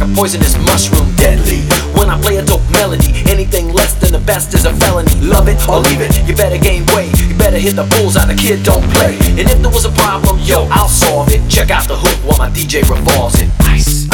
like a poisonous mushroom. Deadly. When I play a dope melody, anything less than the best is a felony. Love it or leave it, you better gain weight. You better hit the bullseye, the kid don't play. And if there was a problem, yo, I'll solve it. Check out the hook while my DJ revolves it. Ice,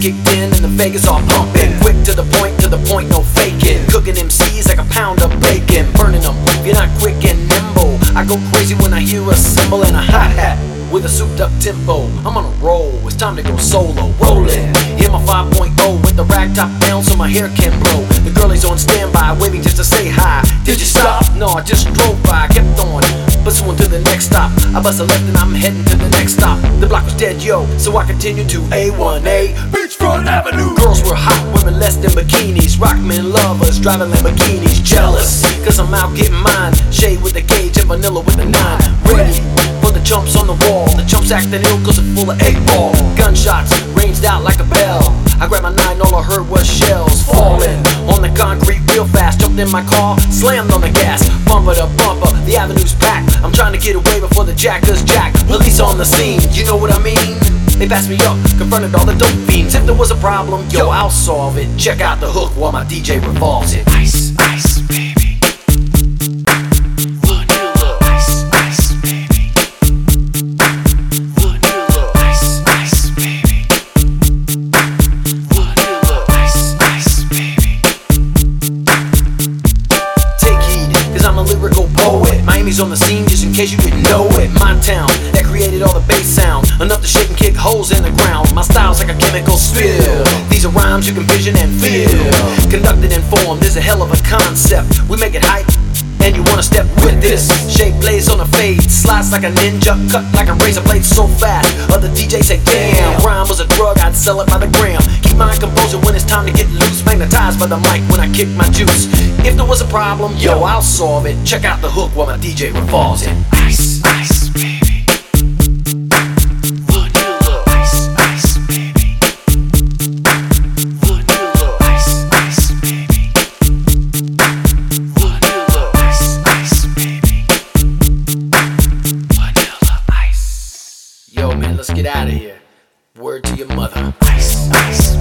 kicked in and the Vegas all pumping, quick to the point, to the point, no faking. Cooking MCs like a pound of bacon, burning them. If you're not quick and nimble, I go crazy when I hear a cymbal and a hi hat. With a souped up tempo, I'm on a roll. It's time to go solo, rolling. Hit my 5.0 with the rag top down so my hair can blow. The girlie's on standby, waiting just to say hi. Did you stop? No, I just drove by, kept on. Pursuing to the next stop. I bust a left and I'm heading to the next stop. The block was dead, yo, so I continued to A1A Beachfront Avenue. Girls were hot, women less than bikinis. Rockman lovers driving Lamborghinis. Jealous, cause I'm out getting mine. Shade with the gauge and vanilla with the nine. Ready for the chumps on the wall. The chumps acting ill cause it's full of eight ball. Gunshots ranged out like a bell. I grabbed my nine, all I heard was shells falling on the concrete real fast. Jumped in my car, slammed on the gas, bumper to bumper. The avenue's packed. I'm trying to get away before the jackers jack. Police on the scene, you know what I mean? They passed me up, confronted all the dope fiends. If there was a problem, yo, I'll solve it. Check out the hook while my DJ revolves it. Ice, ice, on the scene just in case you didn't know it. My town that created all the bass sound, enough to shake and kick holes in the ground. My style's like a chemical spill. These are rhymes you can vision and feel. Conducted and formed is a hell of a concept. We make it hype. And you wanna step with this Shape blaze on a fade Slice like a ninja Cut like a razor blade so fast Other DJs say damn Rhyme was a drug I'd sell it by the gram Keep my composure when it's time to get loose. Magnetized by the mic when I kick my juice. If there was a problem, yo, I'll solve it. Check out the hook while my DJ revolves it mother. Ice, ice.